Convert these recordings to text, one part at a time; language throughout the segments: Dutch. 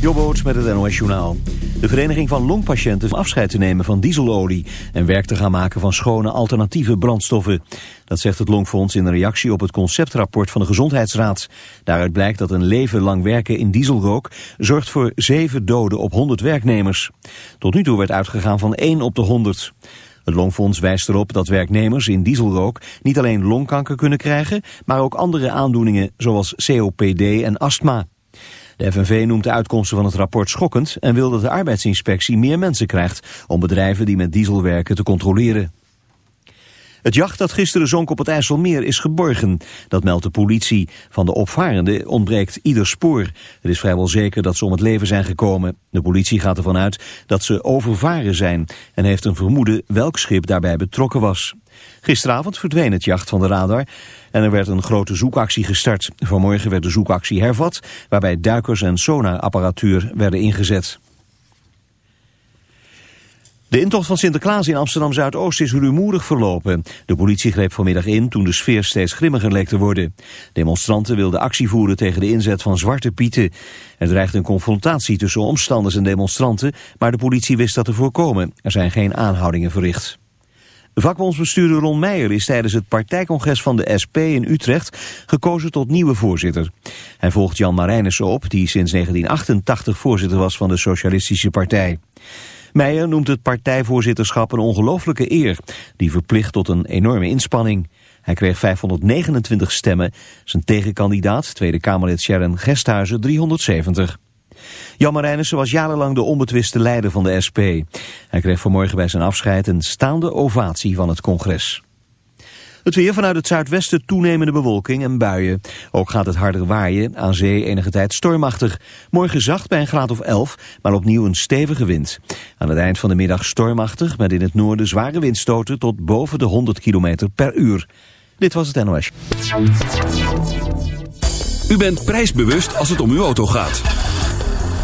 Jobboot met het NOS Journaal. De Vereniging van Longpatiënten afscheid te nemen van dieselolie... en werk te gaan maken van schone alternatieve brandstoffen. Dat zegt het Longfonds in een reactie op het conceptrapport van de Gezondheidsraad. Daaruit blijkt dat een leven lang werken in dieselrook... zorgt voor zeven doden op 100 werknemers. Tot nu toe werd uitgegaan van 1 op de 100. Het Longfonds wijst erop dat werknemers in dieselrook niet alleen longkanker kunnen krijgen, maar ook andere aandoeningen zoals COPD en astma. De FNV noemt de uitkomsten van het rapport schokkend en wil dat de arbeidsinspectie meer mensen krijgt om bedrijven die met diesel werken te controleren. Het jacht dat gisteren zonk op het IJsselmeer is geborgen. Dat meldt de politie. Van de opvarenden ontbreekt ieder spoor. Het is vrijwel zeker dat ze om het leven zijn gekomen. De politie gaat ervan uit dat ze overvaren zijn... en heeft een vermoeden welk schip daarbij betrokken was. Gisteravond verdween het jacht van de radar en er werd een grote zoekactie gestart. Vanmorgen werd de zoekactie hervat, waarbij duikers en sonarapparatuur werden ingezet. De intocht van Sinterklaas in Amsterdam-Zuidoost is rumoerig verlopen. De politie greep vanmiddag in toen de sfeer steeds grimmiger leek te worden. Demonstranten wilden actie voeren tegen de inzet van zwarte pieten. Er dreigde een confrontatie tussen omstanders en demonstranten, maar de politie wist dat te voorkomen. Er zijn geen aanhoudingen verricht. Vakbondsbestuurder Ron Meijer is tijdens het partijcongres van de SP in Utrecht gekozen tot nieuwe voorzitter. Hij volgt Jan Marijnissen op, die sinds 1988 voorzitter was van de Socialistische Partij. Meijer noemt het partijvoorzitterschap een ongelooflijke eer, die verplicht tot een enorme inspanning. Hij kreeg 529 stemmen, zijn tegenkandidaat, Tweede Kamerlid Sharon Gesthuizen, 370. Jan Marijnissen was jarenlang de onbetwiste leider van de SP. Hij kreeg vanmorgen bij zijn afscheid een staande ovatie van het congres. Het weer vanuit het zuidwesten toenemende bewolking en buien. Ook gaat het harder waaien, aan zee enige tijd stormachtig. Morgen zacht bij een graad of 11, maar opnieuw een stevige wind. Aan het eind van de middag stormachtig, met in het noorden zware windstoten tot boven de 100 km per uur. Dit was het NOS. U bent prijsbewust als het om uw auto gaat.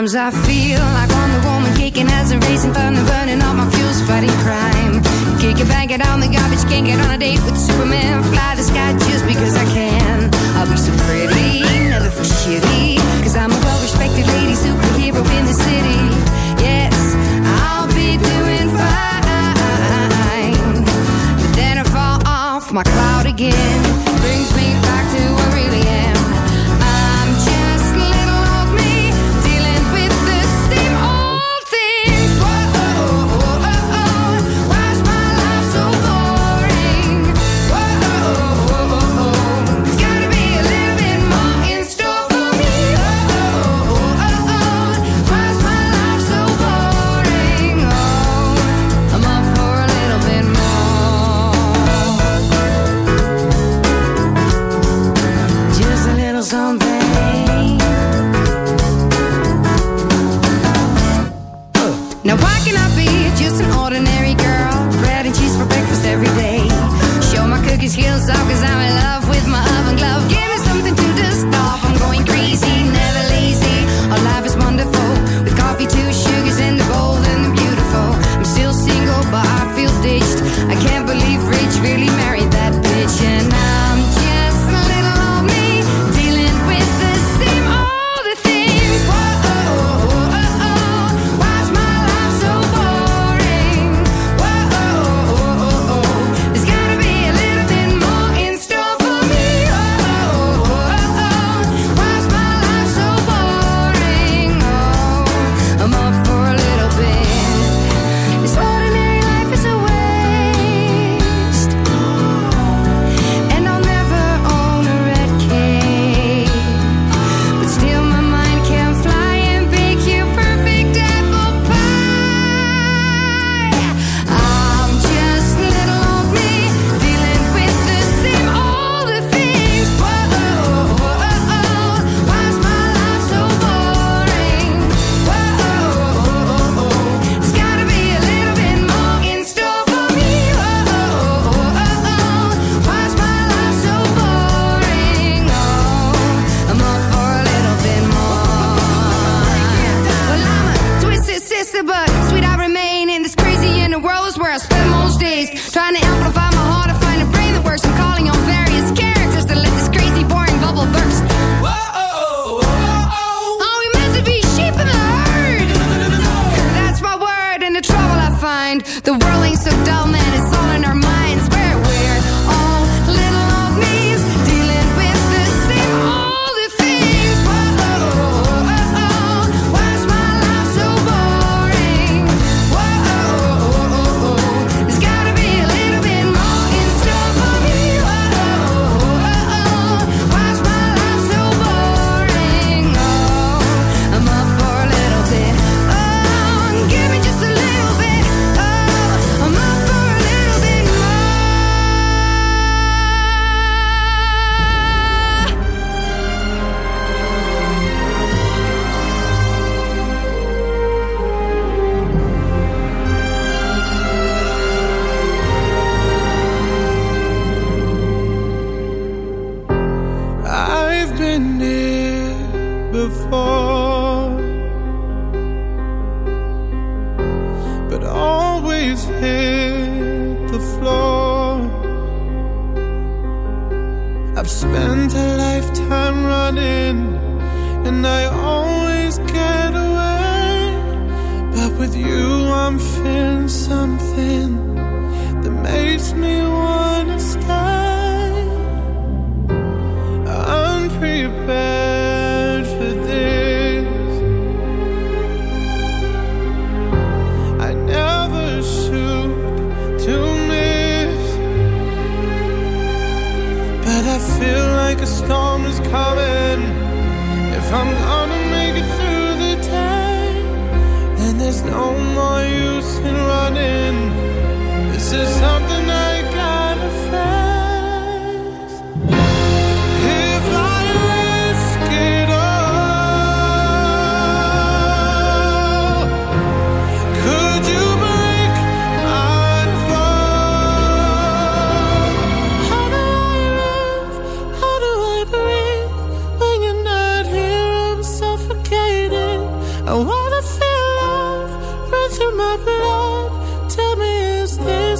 Sometimes I feel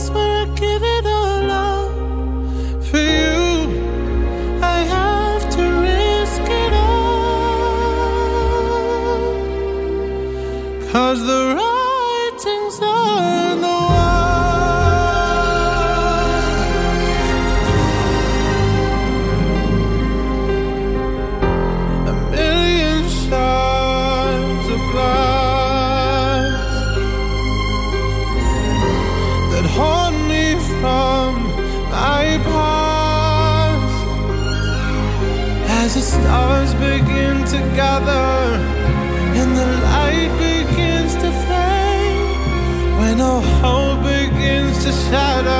whisper shadow.